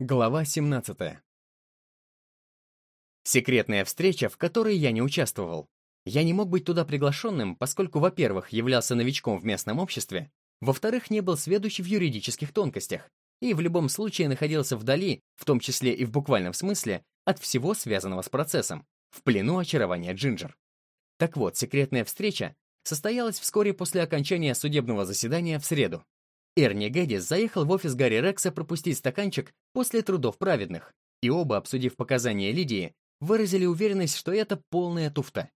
Глава 17. Секретная встреча, в которой я не участвовал. Я не мог быть туда приглашенным, поскольку, во-первых, являлся новичком в местном обществе, во-вторых, не был сведущ в юридических тонкостях и в любом случае находился вдали, в том числе и в буквальном смысле, от всего связанного с процессом, в плену очарования Джинджер. Так вот, секретная встреча состоялась вскоре после окончания судебного заседания в среду. Эрни Гэддис заехал в офис Гарри Рекса пропустить стаканчик после трудов праведных, и оба, обсудив показания Лидии, выразили уверенность, что это полная туфта.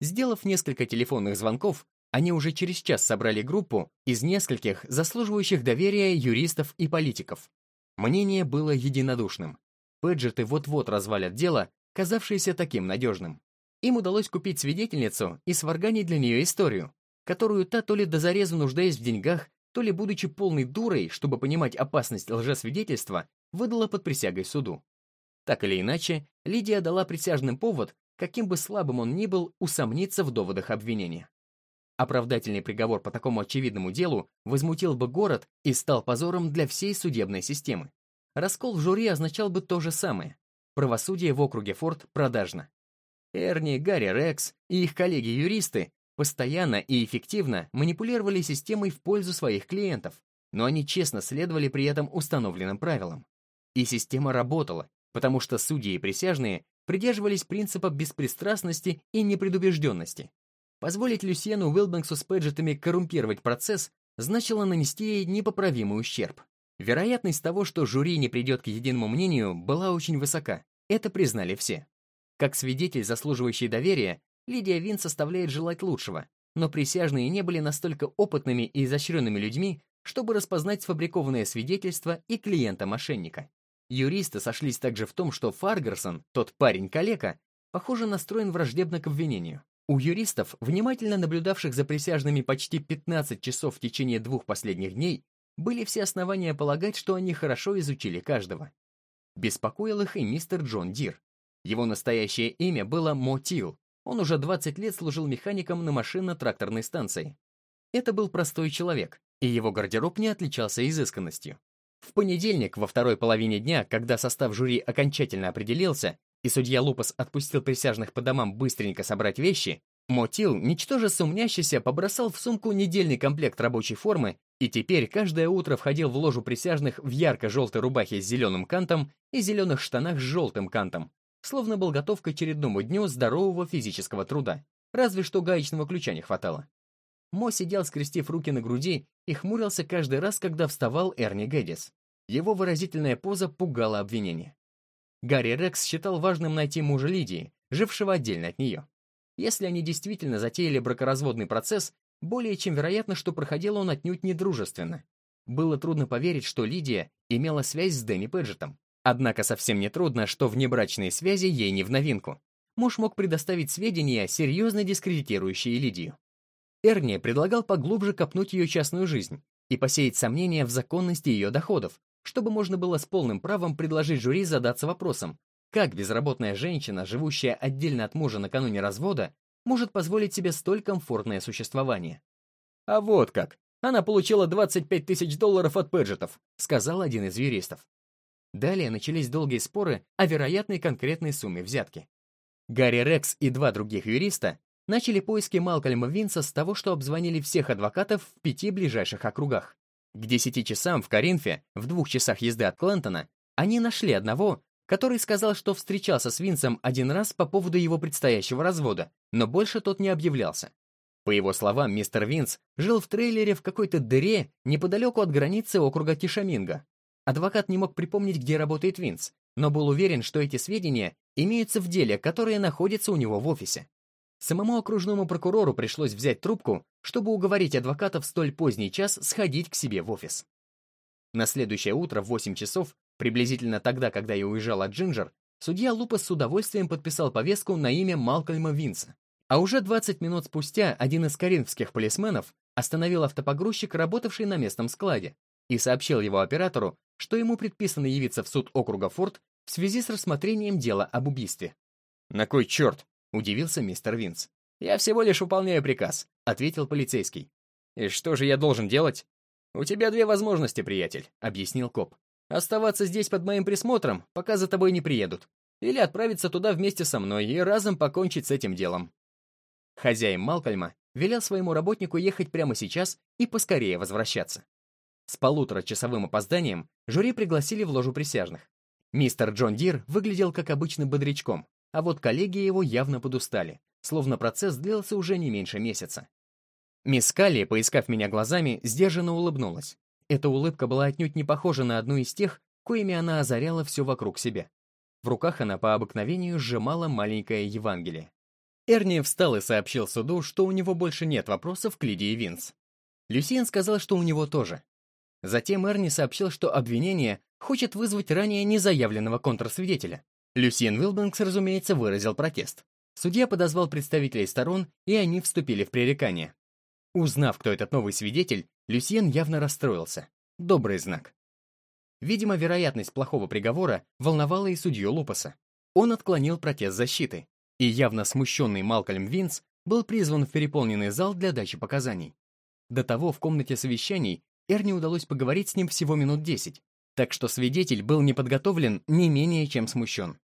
Сделав несколько телефонных звонков, они уже через час собрали группу из нескольких заслуживающих доверия юристов и политиков. Мнение было единодушным. Пэджеты вот-вот развалят дело, казавшееся таким надежным. Им удалось купить свидетельницу и сварганить для нее историю, которую та то ли до зарезу нуждаясь в деньгах, то ли, будучи полной дурой, чтобы понимать опасность лжесвидетельства, выдала под присягой суду. Так или иначе, Лидия дала присяжным повод, каким бы слабым он ни был, усомниться в доводах обвинения. Оправдательный приговор по такому очевидному делу возмутил бы город и стал позором для всей судебной системы. Раскол в жюри означал бы то же самое. Правосудие в округе Форд продажно. Эрни, Гарри Рекс и их коллеги-юристы постоянно и эффективно манипулировали системой в пользу своих клиентов, но они честно следовали при этом установленным правилам. И система работала, потому что судьи и присяжные придерживались принципа беспристрастности и непредубежденности. Позволить Люсьену Уилбэнксу с Пэджетами коррумпировать процесс значило нанести ей непоправимый ущерб. Вероятность того, что жюри не придет к единому мнению, была очень высока. Это признали все. Как свидетель, заслуживающий доверия, Лидия Вин составляет желать лучшего, но присяжные не были настолько опытными и изощренными людьми, чтобы распознать сфабрикованное свидетельство и клиента-мошенника. Юристы сошлись также в том, что Фаргерсон, тот парень-калека, похоже, настроен враждебно к обвинению. У юристов, внимательно наблюдавших за присяжными почти 15 часов в течение двух последних дней, были все основания полагать, что они хорошо изучили каждого. Беспокоил их и мистер Джон Дир. Его настоящее имя было Мотил, он уже 20 лет служил механиком на машинно-тракторной станции. Это был простой человек, и его гардероб не отличался изысканностью. В понедельник, во второй половине дня, когда состав жюри окончательно определился, и судья Лупас отпустил присяжных по домам быстренько собрать вещи, Мотил, ничтоже сумняшеся, побросал в сумку недельный комплект рабочей формы и теперь каждое утро входил в ложу присяжных в ярко-желтой рубахе с зеленым кантом и зеленых штанах с желтым кантом, словно был готов к очередному дню здорового физического труда. Разве что гаечного ключа не хватало. Мо сидел, скрестив руки на груди, и хмурился каждый раз, когда вставал Эрни Гэддис. Его выразительная поза пугала обвинение. Гарри Рекс считал важным найти мужа Лидии, жившего отдельно от нее. Если они действительно затеяли бракоразводный процесс, более чем вероятно, что проходил он отнюдь недружественно. Было трудно поверить, что Лидия имела связь с Дэнни Пэджетом. Однако совсем не трудно, что внебрачные связи ей не в новинку. Муж мог предоставить сведения, серьезно дискредитирующие Лидию. Эрни предлагал поглубже копнуть ее частную жизнь и посеять сомнения в законности ее доходов, чтобы можно было с полным правом предложить жюри задаться вопросом, как безработная женщина, живущая отдельно от мужа накануне развода, может позволить себе столь комфортное существование. «А вот как! Она получила 25 тысяч долларов от Пэджетов», сказал один из юристов. Далее начались долгие споры о вероятной конкретной сумме взятки. Гарри Рекс и два других юриста начали поиски Малкольма Винса с того, что обзвонили всех адвокатов в пяти ближайших округах. К десяти часам в Коринфе, в двух часах езды от Клентона, они нашли одного, который сказал, что встречался с Винсом один раз по поводу его предстоящего развода, но больше тот не объявлялся. По его словам, мистер Винс жил в трейлере в какой-то дыре неподалеку от границы округа Тишаминга, Адвокат не мог припомнить, где работает Винс, но был уверен, что эти сведения имеются в деле, которое находится у него в офисе. Самому окружному прокурору пришлось взять трубку, чтобы уговорить адвоката в столь поздний час сходить к себе в офис. На следующее утро в 8 часов, приблизительно тогда, когда я уезжал от Джинджер, судья Лупас с удовольствием подписал повестку на имя Малкольма Винса. А уже 20 минут спустя один из коринфских полисменов остановил автопогрузчик, работавший на местном складе, и сообщил его оператору, что ему предписано явиться в суд округа Форд в связи с рассмотрением дела об убийстве. «На кой черт?» — удивился мистер Винс. «Я всего лишь выполняю приказ», — ответил полицейский. «И что же я должен делать?» «У тебя две возможности, приятель», — объяснил коп. Оставаться здесь под моим присмотром, пока за тобой не приедут. Или отправиться туда вместе со мной и разом покончить с этим делом. Хозяин Малкольма велел своему работнику ехать прямо сейчас и поскорее возвращаться. С полуторачасовым опозданием жюри пригласили в ложу присяжных. Мистер Джон Дир выглядел как обычно бодрячком, а вот коллеги его явно подустали, словно процесс длился уже не меньше месяца. Мисс Калли, поискав меня глазами, сдержанно улыбнулась. Эта улыбка была отнюдь не похожа на одну из тех, коими она озаряла все вокруг себя. В руках она по обыкновению сжимала маленькое Евангелие. Эрни встал и сообщил суду, что у него больше нет вопросов к Лидии Винс. Люсиен сказал, что у него тоже. Затем Эрни сообщил, что обвинение хочет вызвать ранее незаявленного контрсвидетеля. Люсиен Вилбенкс, разумеется, выразил протест. Судья подозвал представителей сторон, и они вступили в пререкание. Узнав, кто этот новый свидетель, Люсьен явно расстроился. Добрый знак. Видимо, вероятность плохого приговора волновала и судью Лупаса. Он отклонил протест защиты, и явно смущенный Малкольм Винс был призван в переполненный зал для дачи показаний. До того в комнате совещаний Эрни удалось поговорить с ним всего минут десять, так что свидетель был не подготовлен не менее чем смущен.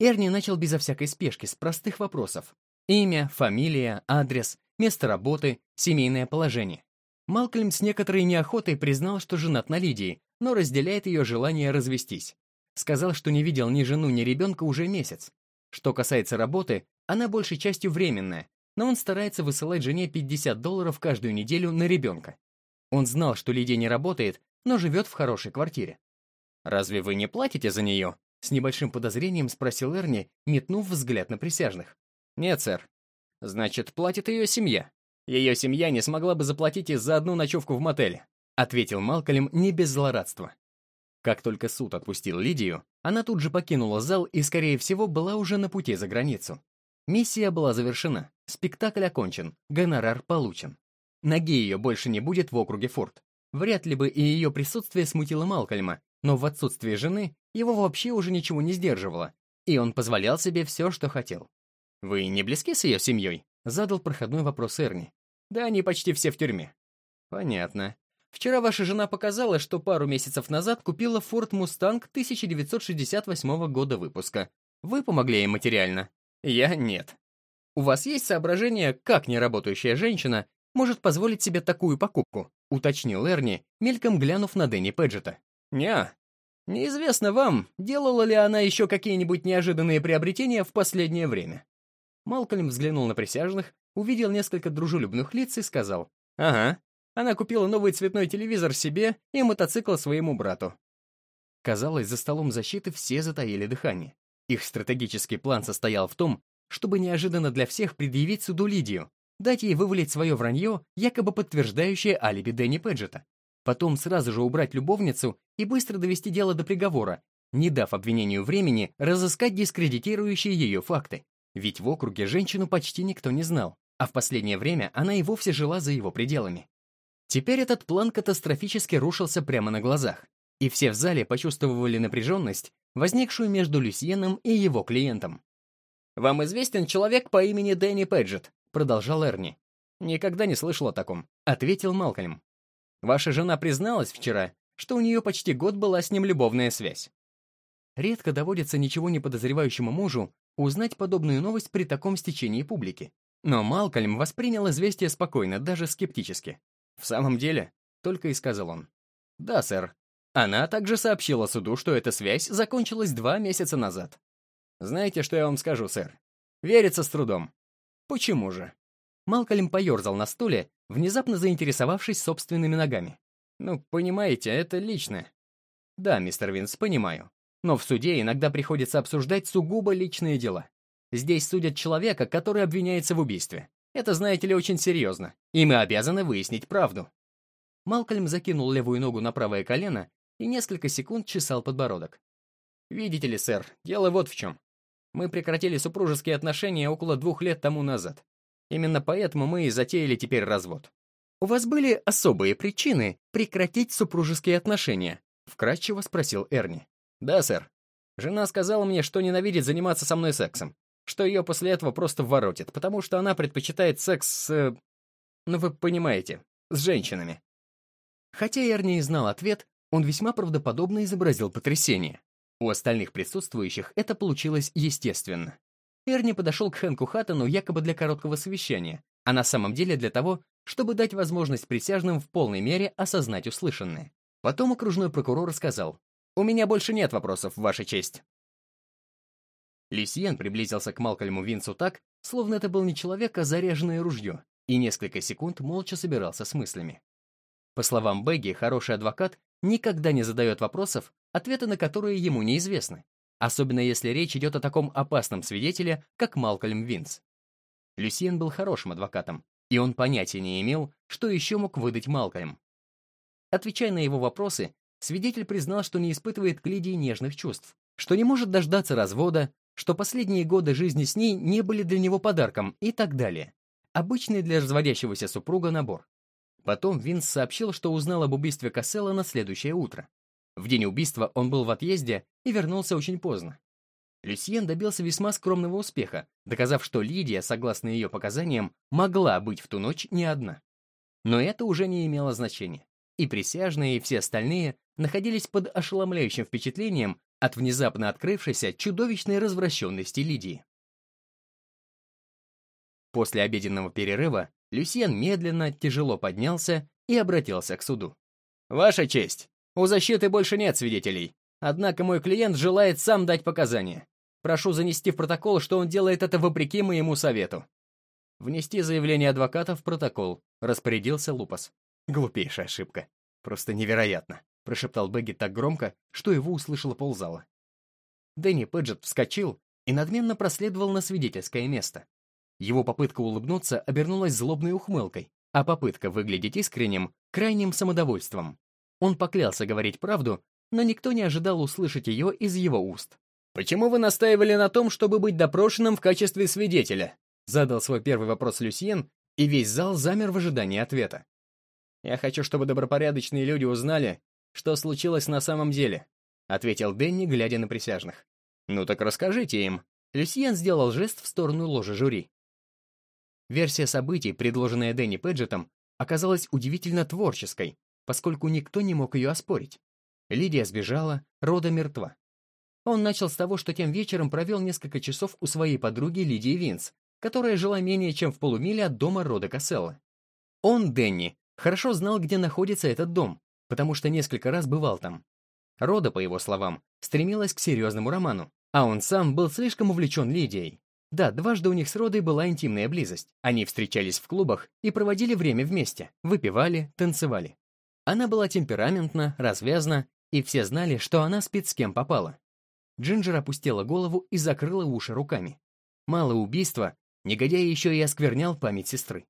Эрни начал безо всякой спешки с простых вопросов. Имя, фамилия, адрес, место работы, семейное положение. Малкольм с некоторой неохотой признал, что женат на Лидии, но разделяет ее желание развестись. Сказал, что не видел ни жену, ни ребенка уже месяц. Что касается работы, она большей частью временная, но он старается высылать жене 50 долларов каждую неделю на ребенка. Он знал, что Лидия не работает, но живет в хорошей квартире. «Разве вы не платите за нее?» С небольшим подозрением спросил Эрни, метнув взгляд на присяжных. «Нет, сэр. Значит, платит ее семья. Ее семья не смогла бы заплатить и за одну ночевку в мотеле», ответил Малкольм не без злорадства. Как только суд отпустил Лидию, она тут же покинула зал и, скорее всего, была уже на пути за границу. Миссия была завершена, спектакль окончен, гонорар получен. Ноги ее больше не будет в округе Форт. Вряд ли бы и ее присутствие смутило Малкольма, но в отсутствие жены его вообще уже ничего не сдерживало, и он позволял себе все, что хотел. «Вы не близки с ее семьей?» — задал проходной вопрос Эрни. «Да они почти все в тюрьме». «Понятно. Вчера ваша жена показала, что пару месяцев назад купила Ford Mustang 1968 года выпуска. Вы помогли ей материально. Я нет. У вас есть соображение, как неработающая женщина может позволить себе такую покупку?» — уточнил Эрни, мельком глянув на Дэнни Пэджета. «Не, неизвестно вам, делала ли она еще какие-нибудь неожиданные приобретения в последнее время. Малкольм взглянул на присяжных, увидел несколько дружелюбных лиц и сказал, «Ага, она купила новый цветной телевизор себе и мотоцикл своему брату». Казалось, за столом защиты все затаили дыхание. Их стратегический план состоял в том, чтобы неожиданно для всех предъявить суду Лидию, дать ей вывалить свое вранье, якобы подтверждающее алиби Дэнни Педжета. Потом сразу же убрать любовницу и быстро довести дело до приговора, не дав обвинению времени разыскать дискредитирующие ее факты. Ведь в округе женщину почти никто не знал, а в последнее время она и вовсе жила за его пределами. Теперь этот план катастрофически рушился прямо на глазах, и все в зале почувствовали напряженность, возникшую между Люсьеном и его клиентом. «Вам известен человек по имени Дэнни Пэджет», — продолжал Эрни. «Никогда не слышал о таком», — ответил Малкольм. «Ваша жена призналась вчера, что у нее почти год была с ним любовная связь. Редко доводится ничего не подозревающему мужу узнать подобную новость при таком стечении публики. Но Малкольм воспринял известие спокойно, даже скептически. «В самом деле?» — только и сказал он. «Да, сэр. Она также сообщила суду, что эта связь закончилась два месяца назад. Знаете, что я вам скажу, сэр? Верится с трудом. Почему же?» Малкольм поерзал на стуле, внезапно заинтересовавшись собственными ногами. «Ну, понимаете, это личное». «Да, мистер Винс, понимаю. Но в суде иногда приходится обсуждать сугубо личные дела. Здесь судят человека, который обвиняется в убийстве. Это, знаете ли, очень серьезно, и мы обязаны выяснить правду. Малкольм закинул левую ногу на правое колено и несколько секунд чесал подбородок. «Видите ли, сэр, дело вот в чем. Мы прекратили супружеские отношения около двух лет тому назад. Именно поэтому мы и затеяли теперь развод. У вас были особые причины прекратить супружеские отношения?» — вкратчиво спросил Эрни. «Да, сэр. Жена сказала мне, что ненавидит заниматься со мной сексом, что ее после этого просто воротит, потому что она предпочитает секс с... Э, ну, вы понимаете, с женщинами». Хотя Эрни и знал ответ, он весьма правдоподобно изобразил потрясение. У остальных присутствующих это получилось естественно. Эрни подошел к Хэнку Хаттону якобы для короткого совещания, а на самом деле для того, чтобы дать возможность присяжным в полной мере осознать услышанное. Потом окружной прокурор сказал, «У меня больше нет вопросов, Ваша честь». Люсьен приблизился к Малкольму Винсу так, словно это был не человек, а заряженное ружье, и несколько секунд молча собирался с мыслями. По словам Бегги, хороший адвокат никогда не задает вопросов, ответы на которые ему неизвестны, особенно если речь идет о таком опасном свидетеле, как Малкольм Винс. Люсьен был хорошим адвокатом, и он понятия не имел, что еще мог выдать Малкольм. Отвечая на его вопросы, свидетель признал, что не испытывает к Лидии нежных чувств, что не может дождаться развода, что последние годы жизни с ней не были для него подарком и так далее. Обычный для разводящегося супруга набор. Потом Винс сообщил, что узнал об убийстве Касселла на следующее утро. В день убийства он был в отъезде и вернулся очень поздно. Люсьен добился весьма скромного успеха, доказав, что Лидия, согласно ее показаниям, могла быть в ту ночь не одна. Но это уже не имело значения. И присяжные, и все остальные находились под ошеломляющим впечатлением от внезапно открывшейся чудовищной развращенности Лидии. После обеденного перерыва Люсьен медленно, тяжело поднялся и обратился к суду. «Ваша честь, у защиты больше нет свидетелей, однако мой клиент желает сам дать показания. Прошу занести в протокол, что он делает это вопреки моему совету». «Внести заявление адвоката в протокол», — распорядился Лупас. Глупейшая ошибка. Просто невероятно, прошептал Бэгги так громко, что его услышало ползала. Дэнни Пэджет вскочил и надменно проследовал на свидетельское место. Его попытка улыбнуться обернулась злобной ухмылкой, а попытка выглядеть искренним — крайним самодовольством. Он поклялся говорить правду, но никто не ожидал услышать ее из его уст. «Почему вы настаивали на том, чтобы быть допрошенным в качестве свидетеля?» Задал свой первый вопрос Люсьен, и весь зал замер в ожидании ответа. «Я хочу, чтобы добропорядочные люди узнали, что случилось на самом деле», ответил Дэнни, глядя на присяжных. «Ну так расскажите им». Люсьен сделал жест в сторону ложи жюри. Версия событий, предложенная Дэнни Пэджетом, оказалась удивительно творческой, поскольку никто не мог ее оспорить. Лидия сбежала, Рода мертва. Он начал с того, что тем вечером провел несколько часов у своей подруги Лидии Винс, которая жила менее чем в полумиле от дома Рода Касселла. Он, Дэнни, хорошо знал, где находится этот дом, потому что несколько раз бывал там. Рода, по его словам, стремилась к серьезному роману, а он сам был слишком увлечен Лидией. Да, дважды у них с Родой была интимная близость. Они встречались в клубах и проводили время вместе, выпивали, танцевали. Она была темпераментна, развязна, и все знали, что она спит с кем попала. Джинджер опустила голову и закрыла уши руками. Мало убийства, негодяй еще и осквернял память сестры.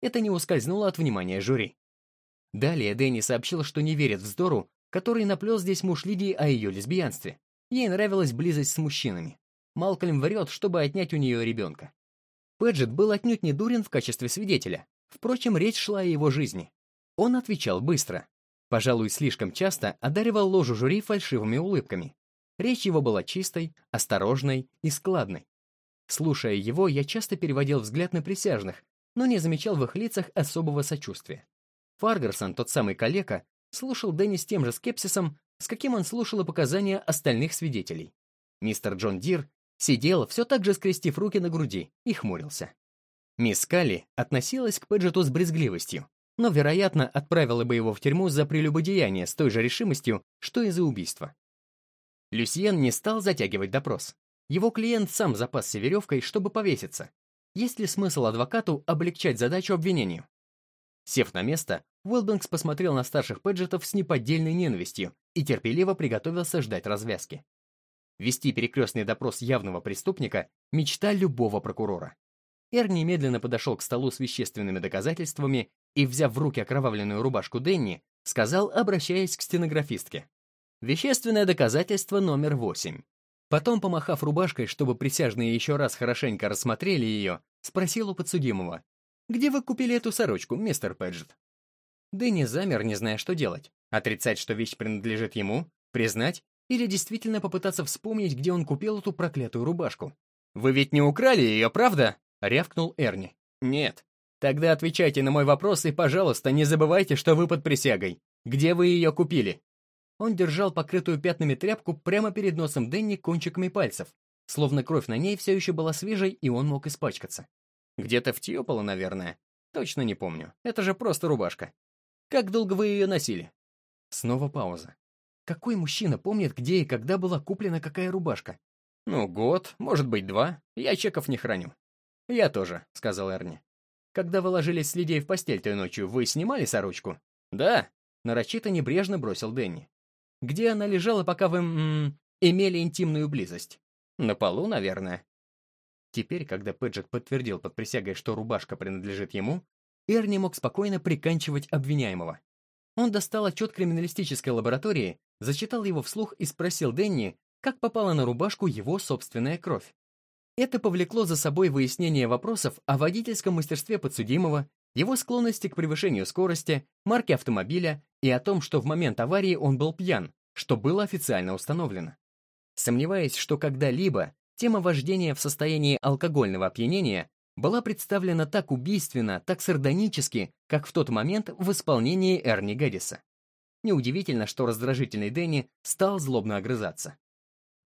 Это не ускользнуло от внимания жюри. Далее Дэнни сообщил, что не верит вздору, который наплел здесь муж Лидии о ее лесбиянстве. Ей нравилась близость с мужчинами. Малкольм врет, чтобы отнять у нее ребенка. Пэджет был отнюдь не дурен в качестве свидетеля. Впрочем, речь шла о его жизни. Он отвечал быстро. Пожалуй, слишком часто одаривал ложу жюри фальшивыми улыбками. Речь его была чистой, осторожной и складной. Слушая его, я часто переводил взгляд на присяжных, но не замечал в их лицах особого сочувствия. Фаргарсон, тот самый калека, слушал Дэнни с тем же скепсисом, с каким он слушал и показания остальных свидетелей. Мистер Джон Дир Сидел, все так же скрестив руки на груди, и хмурился. Мисс Калли относилась к Пэджету с брезгливостью, но, вероятно, отправила бы его в тюрьму за прелюбодеяние с той же решимостью, что и за убийство. Люсьен не стал затягивать допрос. Его клиент сам запасся веревкой, чтобы повеситься. Есть ли смысл адвокату облегчать задачу обвинению? Сев на место, Уэлбэнкс посмотрел на старших Пэджетов с неподдельной ненавистью и терпеливо приготовился ждать развязки. Вести перекрестный допрос явного преступника – мечта любого прокурора. Эрни медленно подошел к столу с вещественными доказательствами и, взяв в руки окровавленную рубашку Денни, сказал, обращаясь к стенографистке. «Вещественное доказательство номер восемь». Потом, помахав рубашкой, чтобы присяжные еще раз хорошенько рассмотрели ее, спросил у подсудимого. «Где вы купили эту сорочку, мистер Пэджет?» Дэнни замер, не зная, что делать. Отрицать, что вещь принадлежит ему, признать или действительно попытаться вспомнить, где он купил эту проклятую рубашку. «Вы ведь не украли ее, правда?» — рявкнул Эрни. «Нет». «Тогда отвечайте на мой вопрос и, пожалуйста, не забывайте, что вы под присягой. Где вы ее купили?» Он держал покрытую пятнами тряпку прямо перед носом Дэнни кончиками пальцев, словно кровь на ней все еще была свежей, и он мог испачкаться. Где-то в Тьюполо, наверное. Точно не помню. Это же просто рубашка. Как долго вы ее носили? Снова пауза. Какой мужчина помнит, где и когда была куплена какая рубашка? Ну, год, может быть, два. Я чеков не храню. Я тоже, сказал Эрни. Когда вы ложились с Лидией в постель той ночью, вы снимали сорочку? Да, нарочито небрежно бросил Дэнни. Где она лежала, пока вы м -м, имели интимную близость? На полу, наверное. Теперь, когда Пэджет подтвердил под присягой, что рубашка принадлежит ему, Эрни мог спокойно приканчивать обвиняемого. Он достал отчет криминалистической лаборатории, зачитал его вслух и спросил Дэнни, как попала на рубашку его собственная кровь. Это повлекло за собой выяснение вопросов о водительском мастерстве подсудимого, его склонности к превышению скорости, марке автомобиля и о том, что в момент аварии он был пьян, что было официально установлено. Сомневаясь, что когда-либо тема вождения в состоянии алкогольного опьянения была представлена так убийственно, так сардонически, как в тот момент в исполнении Эрни Гэддиса. Неудивительно, что раздражительный Дэнни стал злобно огрызаться.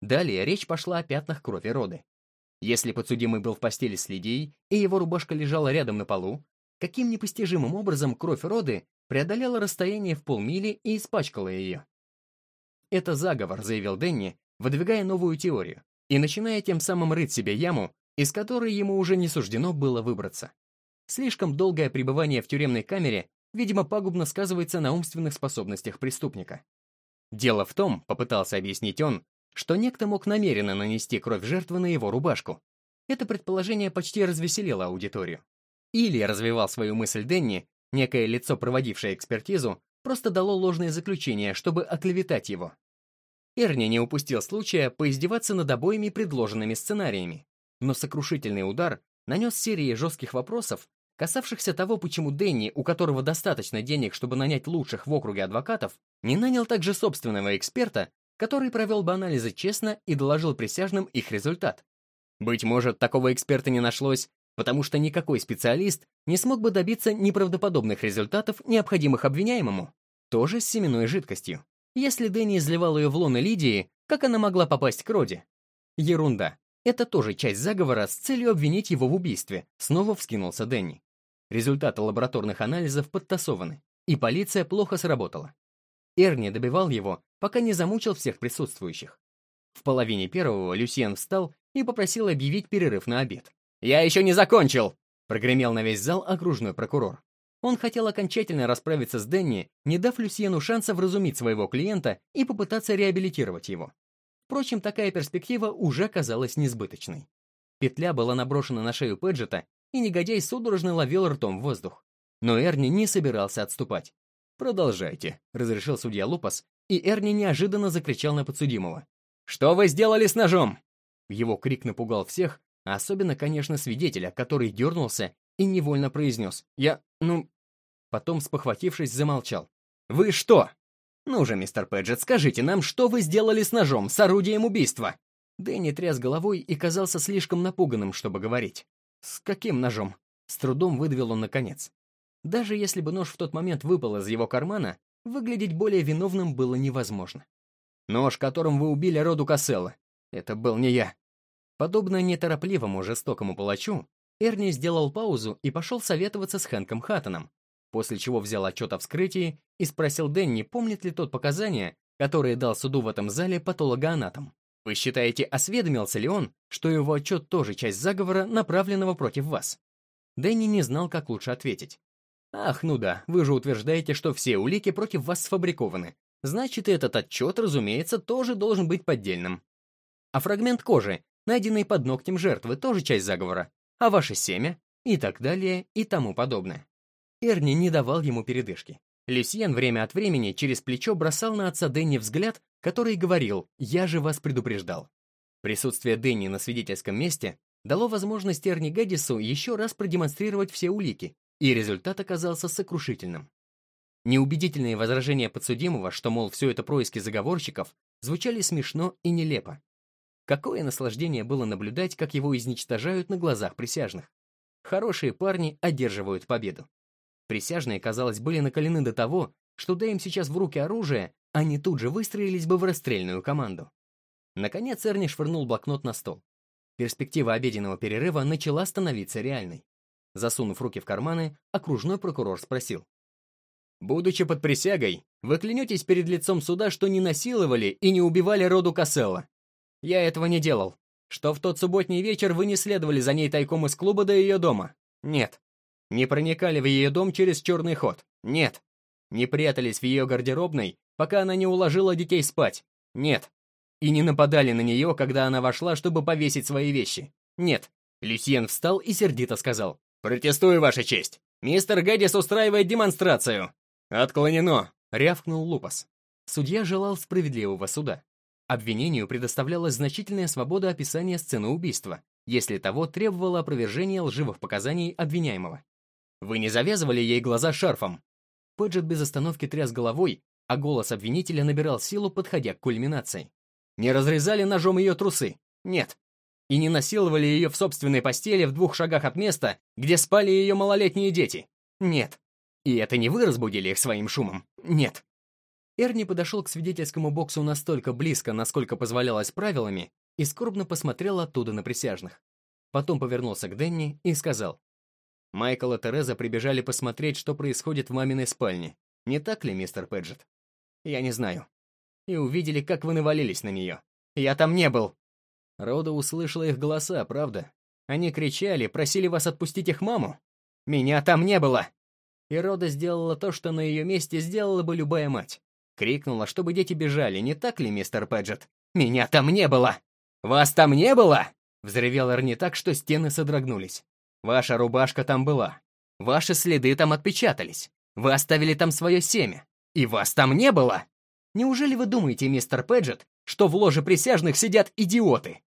Далее речь пошла о пятнах крови роды. Если подсудимый был в постели с Лидией, и его рубашка лежала рядом на полу, каким непостижимым образом кровь роды преодолела расстояние в полмили и испачкала ее. «Это заговор», — заявил Дэнни, выдвигая новую теорию, и начиная тем самым рыть себе яму, из которой ему уже не суждено было выбраться. Слишком долгое пребывание в тюремной камере, видимо, пагубно сказывается на умственных способностях преступника. Дело в том, попытался объяснить он, что некто мог намеренно нанести кровь жертвы на его рубашку. Это предположение почти развеселило аудиторию. Или, развивал свою мысль Денни, некое лицо, проводившее экспертизу, просто дало ложное заключение, чтобы оклеветать его. Эрни не упустил случая поиздеваться над обоими предложенными сценариями но сокрушительный удар нанес серии жестких вопросов, касавшихся того, почему Дэнни, у которого достаточно денег, чтобы нанять лучших в округе адвокатов, не нанял также собственного эксперта, который провел бы анализы честно и доложил присяжным их результат. Быть может, такого эксперта не нашлось, потому что никакой специалист не смог бы добиться неправдоподобных результатов, необходимых обвиняемому. Тоже с семенной жидкостью. Если Дэнни изливал ее в лоно Лидии, как она могла попасть к Роде? Ерунда. Это тоже часть заговора с целью обвинить его в убийстве, снова вскинулся Дэнни. Результаты лабораторных анализов подтасованы, и полиция плохо сработала. Эрни добивал его, пока не замучил всех присутствующих. В половине первого Люсьен встал и попросил объявить перерыв на обед. «Я еще не закончил!» — прогремел на весь зал окружной прокурор. Он хотел окончательно расправиться с Дэнни, не дав Люсьену шанса вразумить своего клиента и попытаться реабилитировать его. Впрочем, такая перспектива уже казалась несбыточной. Петля была наброшена на шею Пэджета, и негодяй судорожно ловил ртом воздух. Но Эрни не собирался отступать. «Продолжайте», — разрешил судья Лупас, и Эрни неожиданно закричал на подсудимого. «Что вы сделали с ножом?» Его крик напугал всех, а особенно, конечно, свидетеля, который дернулся и невольно произнес. «Я... ну...» Потом, спохватившись, замолчал. «Вы что?» «Ну же, мистер Пэджет, скажите нам, что вы сделали с ножом, с орудием убийства?» Дэнни тряс головой и казался слишком напуганным, чтобы говорить. «С каким ножом?» С трудом выдавил он наконец. Даже если бы нож в тот момент выпал из его кармана, выглядеть более виновным было невозможно. «Нож, которым вы убили роду Касселла. Это был не я». Подобно неторопливому жестокому палачу, Эрни сделал паузу и пошел советоваться с Хэнком Хаттоном, после чего взял отчет о вскрытии и спросил Дэнни, помнит ли тот показания, которые дал суду в этом зале патологоанатом. Вы считаете, осведомился ли он, что его отчет тоже часть заговора, направленного против вас? Дэнни не знал, как лучше ответить. Ах, ну да, вы же утверждаете, что все улики против вас сфабрикованы. Значит, и этот отчет, разумеется, тоже должен быть поддельным. А фрагмент кожи, найденный под ногтем жертвы, тоже часть заговора. А ваше семя? И так далее, и тому подобное. Эрни не давал ему передышки. Люсьен время от времени через плечо бросал на отца Дэнни взгляд, который говорил «Я же вас предупреждал». Присутствие Дэнни на свидетельском месте дало возможность Эрни Гэддису еще раз продемонстрировать все улики, и результат оказался сокрушительным. Неубедительные возражения подсудимого, что, мол, все это происки заговорщиков, звучали смешно и нелепо. Какое наслаждение было наблюдать, как его изничтожают на глазах присяжных. Хорошие парни одерживают победу. Присяжные, казалось, были накалены до того, что дай им сейчас в руки оружие, они тут же выстроились бы в расстрельную команду. Наконец Эрни швырнул блокнот на стол. Перспектива обеденного перерыва начала становиться реальной. Засунув руки в карманы, окружной прокурор спросил. «Будучи под присягой, вы клянетесь перед лицом суда, что не насиловали и не убивали роду Касселла. Я этого не делал. Что в тот субботний вечер вы не следовали за ней тайком из клуба до ее дома? Нет. Не проникали в ее дом через черный ход? Нет. Не прятались в ее гардеробной, пока она не уложила детей спать? Нет. И не нападали на нее, когда она вошла, чтобы повесить свои вещи? Нет. Люсьен встал и сердито сказал. «Протестую, Ваша честь. Мистер Гэддис устраивает демонстрацию». «Отклонено», — рявкнул Лупас. Судья желал справедливого суда. Обвинению предоставлялась значительная свобода описания сцены убийства, если того требовало опровержение лживых показаний обвиняемого. «Вы не завязывали ей глаза шарфом?» Пэджет без остановки тряс головой, а голос обвинителя набирал силу, подходя к кульминации. «Не разрезали ножом ее трусы?» «Нет». «И не насиловали ее в собственной постели в двух шагах от места, где спали ее малолетние дети?» «Нет». «И это не вы разбудили их своим шумом?» «Нет». Эрни подошел к свидетельскому боксу настолько близко, насколько позволялось правилами, и скорбно посмотрел оттуда на присяжных. Потом повернулся к Денни и сказал. «Майкл и Тереза прибежали посмотреть, что происходит в маминой спальне. Не так ли, мистер Пэджетт?» «Я не знаю». «И увидели, как вы навалились на нее. Я там не был». Рода услышала их голоса, правда? Они кричали, просили вас отпустить их маму. «Меня там не было!» И Рода сделала то, что на ее месте сделала бы любая мать. Крикнула, чтобы дети бежали, не так ли, мистер Пэджетт? «Меня там не было!» «Вас там не было?» Взревел Эрни так, что стены содрогнулись. «Ваша рубашка там была. Ваши следы там отпечатались. Вы оставили там свое семя. И вас там не было? Неужели вы думаете, мистер Пэджетт, что в ложе присяжных сидят идиоты?»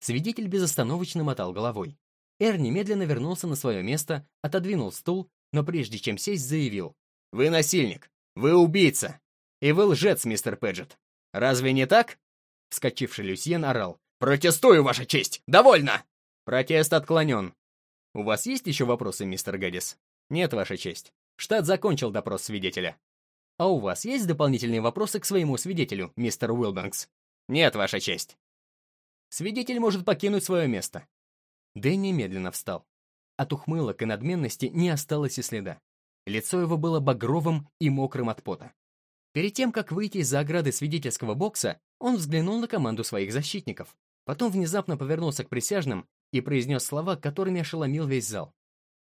Свидетель безостановочно мотал головой. Эрни медленно вернулся на свое место, отодвинул стул, но прежде чем сесть, заявил. «Вы насильник! Вы убийца! И вы лжец, мистер Пэджетт. Разве не так?» Вскочивший Люсьен орал. «Протестую, Ваша честь! Довольно!» «Протест отклонен. У вас есть еще вопросы, мистер Гэддис?» «Нет, Ваша честь. Штат закончил допрос свидетеля». «А у вас есть дополнительные вопросы к своему свидетелю, мистер Уилбанкс?» «Нет, Ваша честь». «Свидетель может покинуть свое место». Дэнни медленно встал. От ухмылок и надменности не осталось и следа. Лицо его было багровым и мокрым от пота. Перед тем, как выйти из-за ограды свидетельского бокса, он взглянул на команду своих защитников. Потом внезапно повернулся к присяжным и произнес слова, которыми ошеломил весь зал.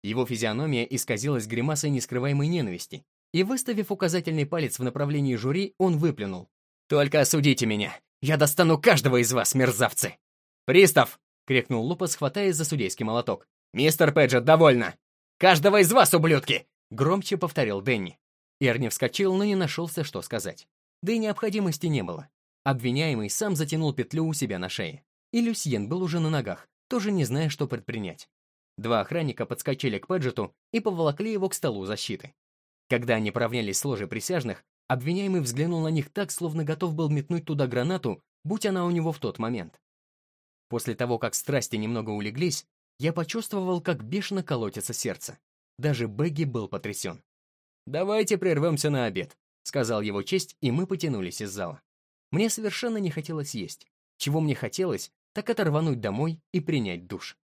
Его физиономия исказилась гримасой нескрываемой ненависти, и, выставив указательный палец в направлении жюри, он выплюнул. «Только осудите меня! Я достану каждого из вас, мерзавцы!» «Пристав!» — крикнул Лупас, хватаясь за судейский молоток. «Мистер Пэджет, довольно! Каждого из вас, ублюдки!» — громче повторил Дэнни. Эрни вскочил, но не нашелся, что сказать. Да и необходимости не было. Обвиняемый сам затянул петлю у себя на шее. И Люсьен был уже на ногах, тоже не зная, что предпринять. Два охранника подскочили к Пэджету и поволокли его к столу защиты. Когда они поравнялись с ложей присяжных, обвиняемый взглянул на них так, словно готов был метнуть туда гранату, будь она у него в тот момент. После того, как страсти немного улеглись, я почувствовал, как бешено колотится сердце. Даже Бэгги был потрясен. «Давайте прервемся на обед», — сказал его честь, и мы потянулись из зала. Мне совершенно не хотелось есть. Чего мне хотелось, так это рвануть домой и принять душ.